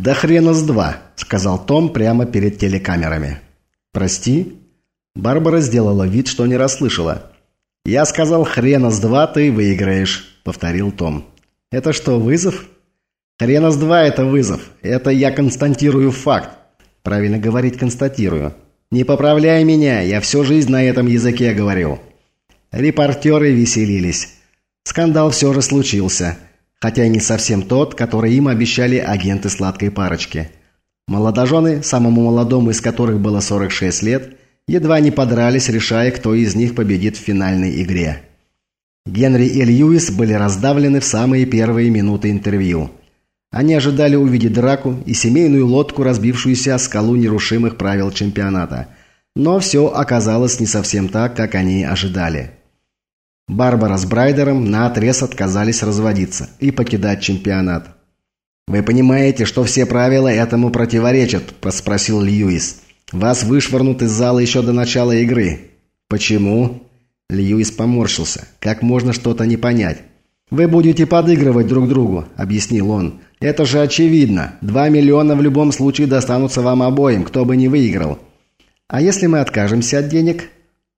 «Да хрена с два», – сказал Том прямо перед телекамерами. «Прости?» Барбара сделала вид, что не расслышала. «Я сказал, хрена с два ты выиграешь», – повторил Том. «Это что, вызов?» «Хрена с два – это вызов. Это я констатирую факт». «Правильно говорить констатирую». «Не поправляй меня, я всю жизнь на этом языке говорю». Репортеры веселились. Скандал все же случился, хотя и не совсем тот, который им обещали агенты сладкой парочки. Молодожены, самому молодому из которых было 46 лет, едва не подрались, решая, кто из них победит в финальной игре. Генри и Льюис были раздавлены в самые первые минуты интервью. Они ожидали увидеть драку и семейную лодку, разбившуюся о скалу нерушимых правил чемпионата. Но все оказалось не совсем так, как они ожидали. Барбара с Брайдером наотрез отказались разводиться и покидать чемпионат. «Вы понимаете, что все правила этому противоречат?» – спросил Льюис. «Вас вышвырнут из зала еще до начала игры». «Почему?» Льюис поморщился. «Как можно что-то не понять?» «Вы будете подыгрывать друг другу», – объяснил он. «Это же очевидно. Два миллиона в любом случае достанутся вам обоим, кто бы не выиграл». «А если мы откажемся от денег?»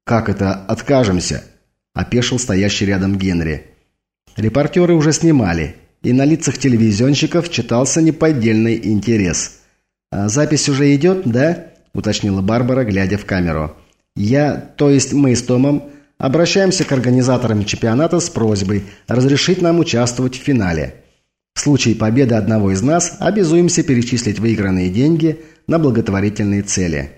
«Как это откажемся?» – опешил стоящий рядом Генри. Репортеры уже снимали, и на лицах телевизионщиков читался неподдельный интерес. «А запись уже идет, да?» – уточнила Барбара, глядя в камеру. «Я, то есть мы с Томом, обращаемся к организаторам чемпионата с просьбой разрешить нам участвовать в финале. В случае победы одного из нас обязуемся перечислить выигранные деньги на благотворительные цели».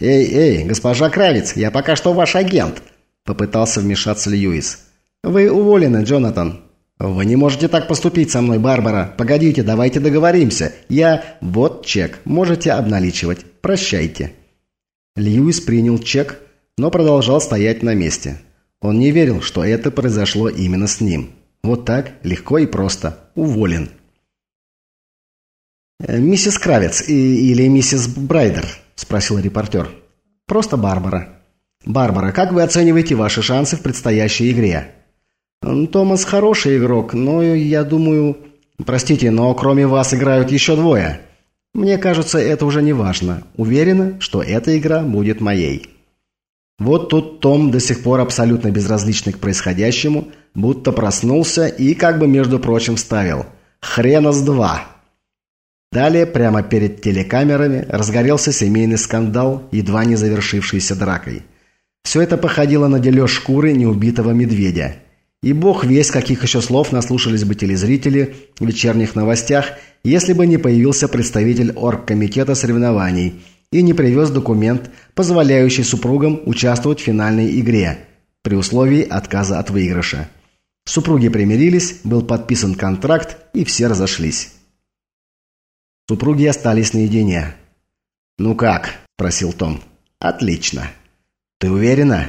«Эй, эй, госпожа Кравец, я пока что ваш агент», Попытался вмешаться Льюис. «Вы уволены, Джонатан». «Вы не можете так поступить со мной, Барбара. Погодите, давайте договоримся. Я... Вот чек. Можете обналичивать. Прощайте». Льюис принял чек, но продолжал стоять на месте. Он не верил, что это произошло именно с ним. Вот так, легко и просто. Уволен. «Э, «Миссис Кравец или миссис Брайдер?» – спросил репортер. «Просто Барбара». «Барбара, как вы оцениваете ваши шансы в предстоящей игре?» «Томас хороший игрок, но я думаю...» «Простите, но кроме вас играют еще двое». «Мне кажется, это уже не важно. Уверена, что эта игра будет моей». Вот тут Том, до сих пор абсолютно безразличный к происходящему, будто проснулся и, как бы между прочим, вставил «Хрена с два!». Далее, прямо перед телекамерами, разгорелся семейный скандал, едва не завершившийся дракой – все это походило на дележ шкуры неубитого медведя. И бог весь, каких еще слов наслушались бы телезрители в вечерних новостях, если бы не появился представитель оргкомитета соревнований и не привез документ, позволяющий супругам участвовать в финальной игре, при условии отказа от выигрыша. Супруги примирились, был подписан контракт, и все разошлись. Супруги остались наедине. «Ну как?» – просил Том. «Отлично». «Ты уверена?»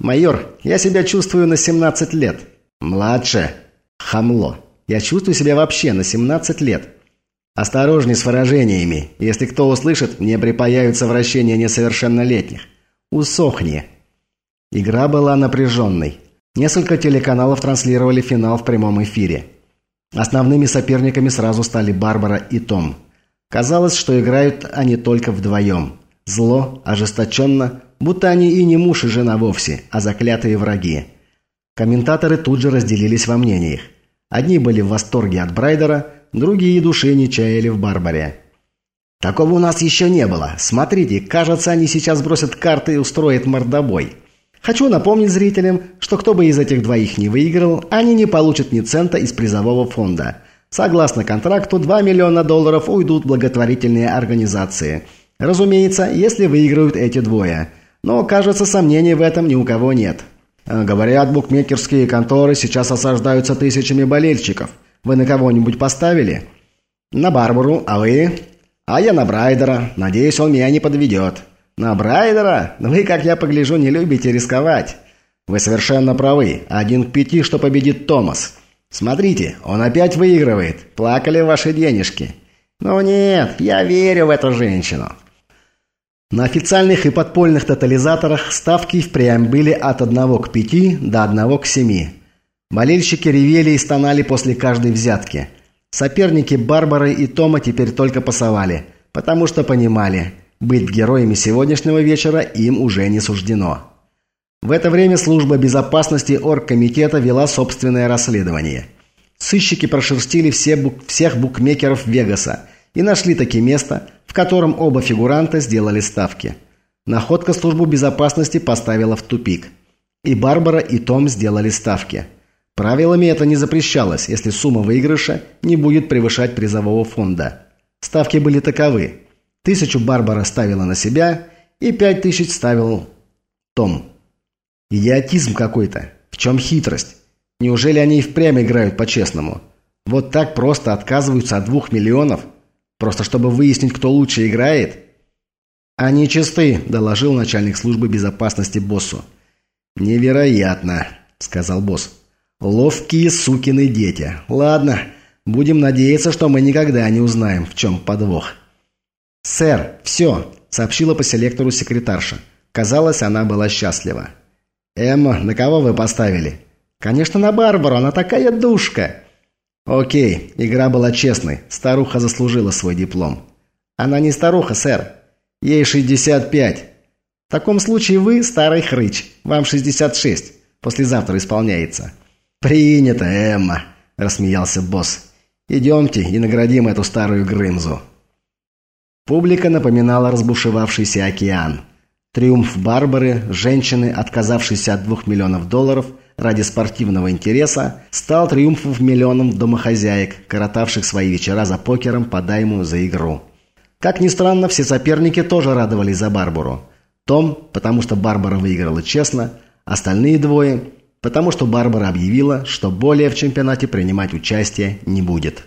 «Майор, я себя чувствую на 17 лет». «Младше». «Хамло. Я чувствую себя вообще на 17 лет». «Осторожней с выражениями. Если кто услышит, мне припаяются вращения несовершеннолетних. Усохни». Игра была напряженной. Несколько телеканалов транслировали финал в прямом эфире. Основными соперниками сразу стали Барбара и Том. Казалось, что играют они только вдвоем. Зло, ожесточенно, будто они и не муж и жена вовсе, а заклятые враги. Комментаторы тут же разделились во мнениях. Одни были в восторге от Брайдера, другие души не чаяли в Барбаре. «Такого у нас еще не было. Смотрите, кажется, они сейчас бросят карты и устроят мордобой. Хочу напомнить зрителям, что кто бы из этих двоих не выиграл, они не получат ни цента из призового фонда. Согласно контракту, 2 миллиона долларов уйдут в благотворительные организации. Разумеется, если выиграют эти двое – но, кажется, сомнений в этом ни у кого нет. Э, говорят, букмекерские конторы сейчас осаждаются тысячами болельщиков. Вы на кого-нибудь поставили? На Барбару, а вы? А я на Брайдера. Надеюсь, он меня не подведет. На Брайдера? Вы, как я погляжу, не любите рисковать. Вы совершенно правы. Один к пяти, что победит Томас. Смотрите, он опять выигрывает. Плакали ваши денежки. Ну нет, я верю в эту женщину. На официальных и подпольных тотализаторах ставки впрямь были от 1 к 5 до 1 к 7. Болельщики ревели и стонали после каждой взятки. Соперники Барбары и Тома теперь только пасовали, потому что понимали, быть героями сегодняшнего вечера им уже не суждено. В это время служба безопасности оргкомитета вела собственное расследование. Сыщики прошерстили все бук всех букмекеров Вегаса и нашли таки место, в котором оба фигуранта сделали ставки. Находка службу безопасности поставила в тупик. И Барбара, и Том сделали ставки. Правилами это не запрещалось, если сумма выигрыша не будет превышать призового фонда. Ставки были таковы. Тысячу Барбара ставила на себя, и пять тысяч ставил Том. Идиотизм какой-то. В чем хитрость? Неужели они и впрямь играют по-честному? Вот так просто отказываются от двух миллионов? Просто чтобы выяснить, кто лучше играет? «Они чисты», – доложил начальник службы безопасности боссу. «Невероятно», – сказал босс. «Ловкие сукины дети. Ладно, будем надеяться, что мы никогда не узнаем, в чем подвох». «Сэр, все», – сообщила по селектору секретарша. Казалось, она была счастлива. «Эмма, на кого вы поставили?» «Конечно, на Барбару, она такая душка!» «Окей, игра была честной. Старуха заслужила свой диплом». «Она не старуха, сэр. Ей 65. В таком случае вы старый хрыч. Вам 66. Послезавтра исполняется». «Принято, Эмма», – рассмеялся босс. «Идемте и наградим эту старую Грымзу». Публика напоминала разбушевавшийся океан. Триумф Барбары, женщины, отказавшейся от двух миллионов долларов ради спортивного интереса, стал триумфом миллионов домохозяек, коротавших свои вечера за покером по дайму за игру. Как ни странно, все соперники тоже радовались за Барбару. Том, потому что Барбара выиграла честно, остальные двое, потому что Барбара объявила, что более в чемпионате принимать участие не будет.